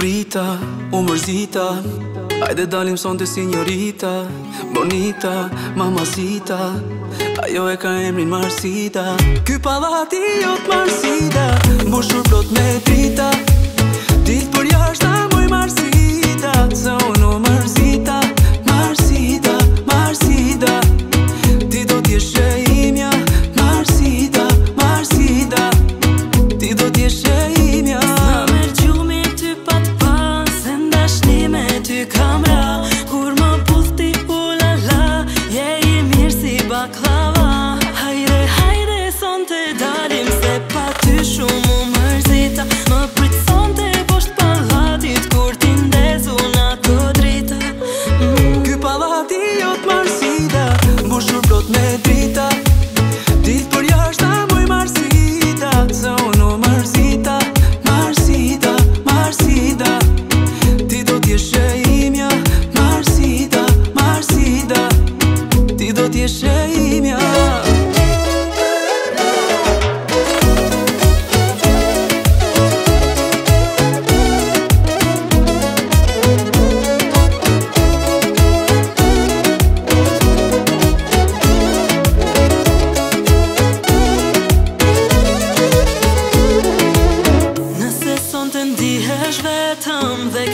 prita, u mërzita Ajde dalim son të signorita Bonita, mamacita Ajo e ka emrin Marsida Ky palati jot Marsida Mbushur plot me prita Dit për jashtë ta muj Marsida Sa unë u mërzita Marsida, Ti do t'jeshe maybe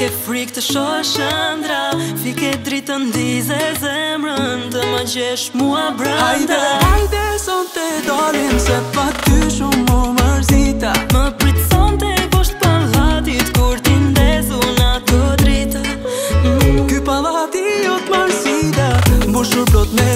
ke frik të shohë shëndra Fike dritë në dizë e zemrën Të më gjesh mua brënda Hajde, hajde, son të dorim Se pa ty shumë më mërzita Më pritë son të poshtë palatit Kur ti ndezu na të dritë mm. Ky palati jo të mërzita Më shurë plot me